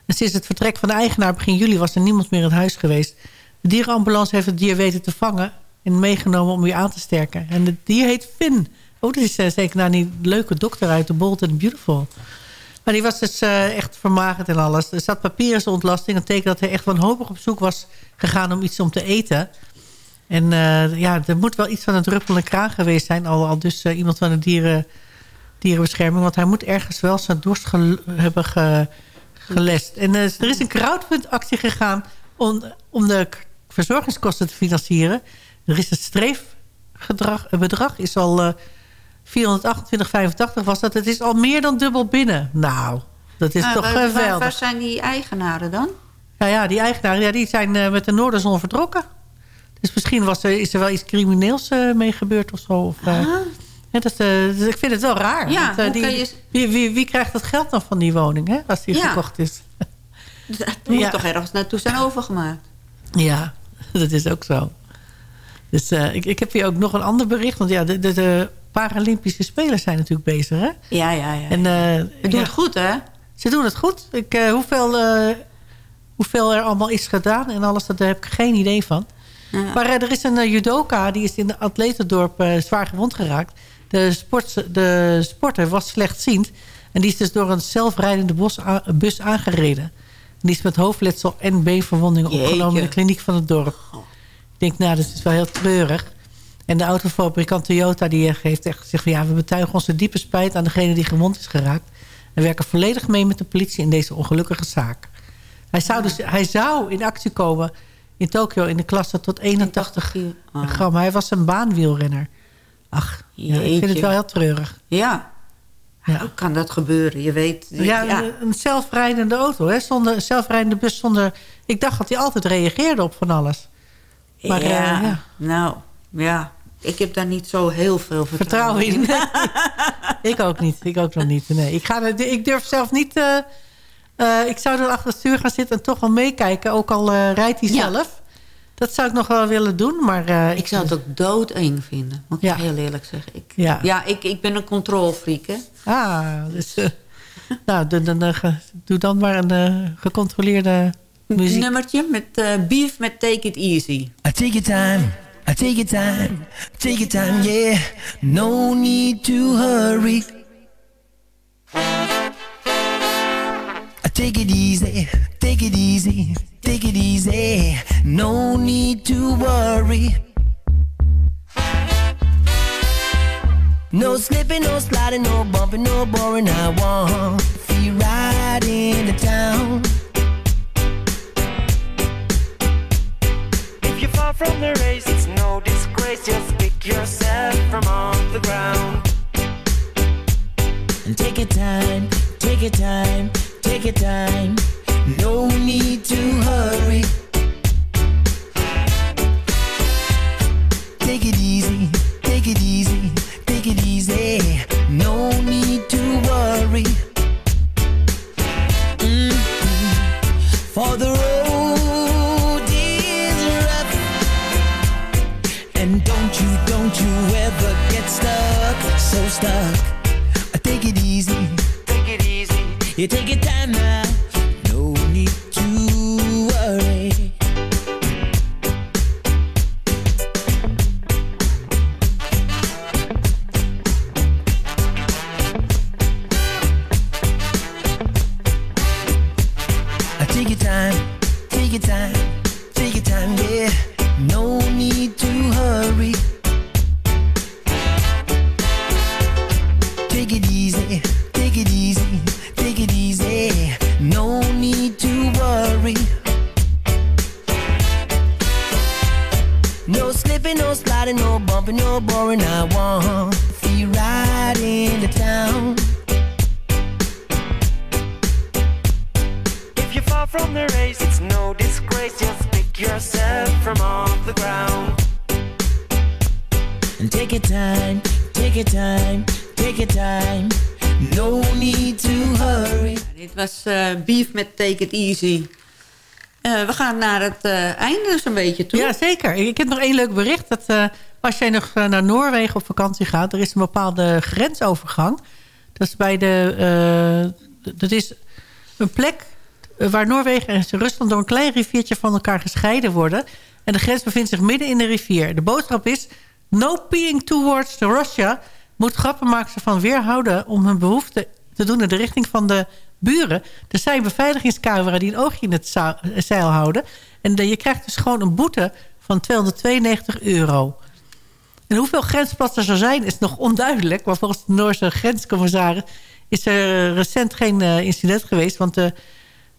En sinds het vertrek van de eigenaar begin juli... was er niemand meer in huis geweest. De dierenambulance heeft het dier weten te vangen... en meegenomen om weer aan te sterken. En het dier heet Finn. Oh, dat is uh, zeker naar die leuke dokter uit de Bold and Beautiful. Maar die was dus uh, echt vermagerd en alles. Er zat papier in ontlasting. Dat betekent dat hij echt wanhopig op zoek was gegaan om iets om te eten. En uh, ja, er moet wel iets van een druppelende kraan geweest zijn. Al, al dus iemand van de dieren, dierenbescherming. Want hij moet ergens wel zijn dorst ge hebben ge gelest. En uh, er is een crowdfundactie gegaan om, om de verzorgingskosten te financieren. Er is het streefbedrag is al uh, 428,85 was dat. Het is al meer dan dubbel binnen. Nou, dat is Ah, toch waar, geweldig. Waar, waar zijn die eigenaren dan? Ja, ja, die eigenaren ja, die zijn uh, met de Noorderzon vertrokken. Dus misschien was er, is er wel iets crimineels mee gebeurd of zo. Of, uh, ja, dat, dus ik vind het wel raar. Ja, want, die, je... wie, wie, wie, krijgt dat geld dan van die woning, hè, als die ja. gekocht is? <laughs> Dat moet ja. toch ergens naartoe zijn overgemaakt? Ja, <laughs> dat is ook zo. Dus ik, ik heb hier ook nog een ander bericht. Want ja, de, de, de Paralympische Spelen zijn natuurlijk bezig, hè? Ja, ja, ja. En, Ze doen het goed, hè? Ze doen het goed. Ik, hoeveel, hoeveel er allemaal is gedaan en alles, daar heb ik geen idee van. Maar uh, er is een uh, judoka, die is in het atletendorp uh, zwaar gewond geraakt. De, sport, de sporter was slechtziend. En die is dus door een zelfrijdende bus aangereden. En die is met hoofdletsel en beenverwondingen opgenomen in de kliniek van het dorp. Ik denk, nou, dat is wel heel treurig. En de autofabrikant Toyota die heeft echt gezegd... Van, ja, we betuigen onze diepe spijt aan degene die gewond is geraakt. En werken volledig mee met de politie in deze ongelukkige zaak. Hij zou, dus, hij zou in actie komen in Tokio in de klasse tot 81 oh. gram. Hij was een baanwielrenner. Ach, ja, ik vind het wel heel treurig. Ja. ja. Hoe kan dat gebeuren? Je weet... Ja, ja. een zelfrijdende auto. Hè? Zonder, een zelfrijdende bus zonder... Ik dacht dat hij altijd reageerde op van alles. Maar, ja, uh, ja. nou, ja. Ik heb daar niet zo heel veel vertrouwen, vertrouwen in. <laughs> ik ook niet. Ik ook nog niet. Nee. Ik, ga, ik durf zelf niet... Uh, uh, ik zou er achter het stuur gaan zitten en toch wel meekijken. Ook al rijdt hij zelf. Dat zou ik nog wel willen doen. Maar, uh, ik zou het ook doodeng vinden. Moet ik ja. heel eerlijk zeggen. Ik, ja, ja ik, ik ben een controlfreak. Hè? Ah, dus... <laughs> nou, dan, dan, doe dan maar een gecontroleerde muziek. Nummertje met Beef met Take It Easy. I take your time. I take your time. Take your time, yeah. No need to hurry. Take it easy, take it easy, take it easy. No need to worry. No slipping, no sliding, no bumping, no boring. I want feel right into town. If you're far from the race, it's no disgrace. Just pick yourself from off the ground. And take your time, take your time, take your time. No need to hurry. Take it easy, take it easy, take it easy. No need to worry. Mhm. For the road is rough. And don't you, don't you ever get stuck, so stuck. Take it easy. Take it easy. You take your And take your time, take your time, take your time. No need to hurry. Dit was eh, Beef met Take It Easy. Eh, we gaan naar het eh, einde zo'n beetje toe. Ja, zeker. Ik heb nog één leuk bericht. Dat, eh, als jij nog naar Noorwegen op vakantie gaat... er is een bepaalde grensovergang. Dat is bij de... eh, dat is een plek waar Noorwegen en Rusland... door een klein riviertje van elkaar gescheiden worden. En de grens bevindt zich midden in de rivier. De boodschap is... No peeing towards Russia... moet grappenmakers ervan weerhouden... om hun behoefte te doen in de richting van de buren. Er zijn beveiligingscamera die een oogje in het za- zeil houden. En eh, je krijgt dus gewoon een boete van 292 euro. En hoeveel grensplatsers er zijn is nog onduidelijk. Maar volgens de Noorse grenscommissaris is er recent geen eh, incident geweest. Want de,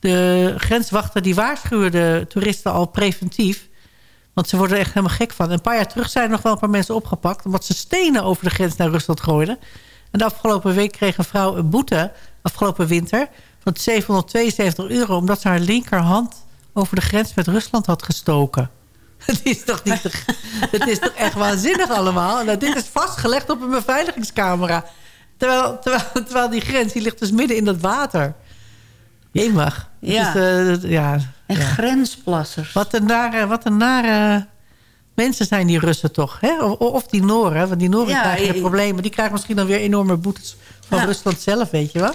de grenswachten die waarschuwen de toeristen al preventief. Want ze worden er echt helemaal gek van. Een paar jaar terug zijn er nog wel een paar mensen opgepakt... omdat ze stenen over de grens naar Rusland gooiden. En de afgelopen week kreeg een vrouw een boete, afgelopen winter... van 772 euro... omdat ze haar linkerhand over de grens met Rusland had gestoken. <laughs> Het is toch, niet te- <laughs> het is toch echt waanzinnig allemaal. Nou, dit is vastgelegd op een beveiligingscamera. Terwijl, terwijl, terwijl die grens die ligt dus midden in dat water. Jemig. Ja. eh, ja, En ja. grensplassers. Wat een nare, wat een nare mensen zijn die Russen toch. Hè? Of, of die Noren. Want die Noren Ja, krijgen je- de problemen. Die krijgen misschien dan weer enorme boetes van Ja. Rusland zelf, weet je wel.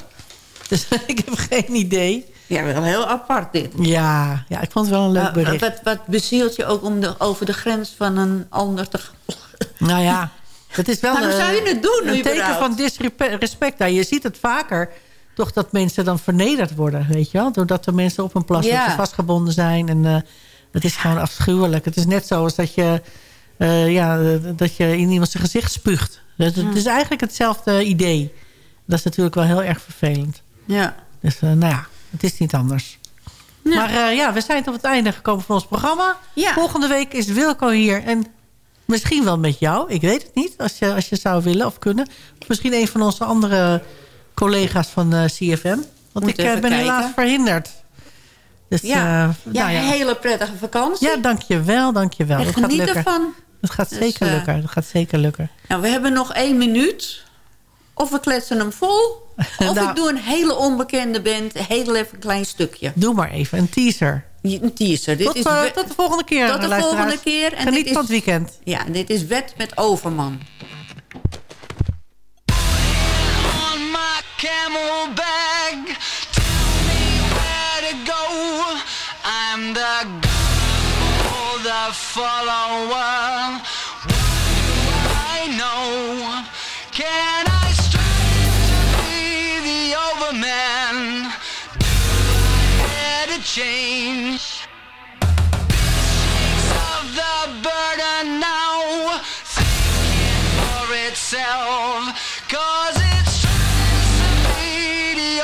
Dus <laughs> ik heb geen idee. Ja, wel heel apart dit. Ja, ja ik vond het wel een leuk Maar bericht. wat, wat bezielt je ook om de, over de grens van een ander te gaan? <laughs> Nou ja, het is wel Maar hoe eh, zou je het doen, een teken überhaupt? van disrespect. Nou, je ziet het vaker toch dat mensen dan vernederd worden, weet je wel? Doordat er mensen op een plas Ja. vastgebonden zijn. En eh het is gewoon afschuwelijk. Het is net zoals dat je, eh, ja, dat je in iemand zijn gezicht spuugt. Het, het is eigenlijk hetzelfde idee. Dat is natuurlijk wel heel erg vervelend. Ja. Dus eh, nou ja, het is niet anders. Maar ja, we zijn tot het einde gekomen van ons programma. Volgende week is Wilco hier. En misschien wel met jou. Ik weet het niet. Als je, als je zou willen of kunnen. Of misschien een van onze andere collega's van eh, CFM. Want Moet ik eh, ben kijken. helaas verhinderd. Dus, Ja, eh, ja, nou een hele prettige vakantie. Ja, dankjewel, dankjewel. En Dat gaat lukken. ervan. Dat gaat Dus, zeker lukken. Dat gaat zeker lukken. Nou, we hebben nog één minuut. Of we kletsen hem vol. <laughs> Of Nou. ik doe een hele onbekende band. Heel even een klein stukje. Doe maar even, een teaser. Een teaser. Dit Tot, is tot de volgende keer, Tot de volgende keer. En Geniet dit van is- het weekend. Ja, dit is Wet met Overman. My camelback. Tell me where to go. I'm the gospel, the follower. What do I know? Can I strive to be the overman? Do change. Piece of the burden now, thinking for itself, cause it's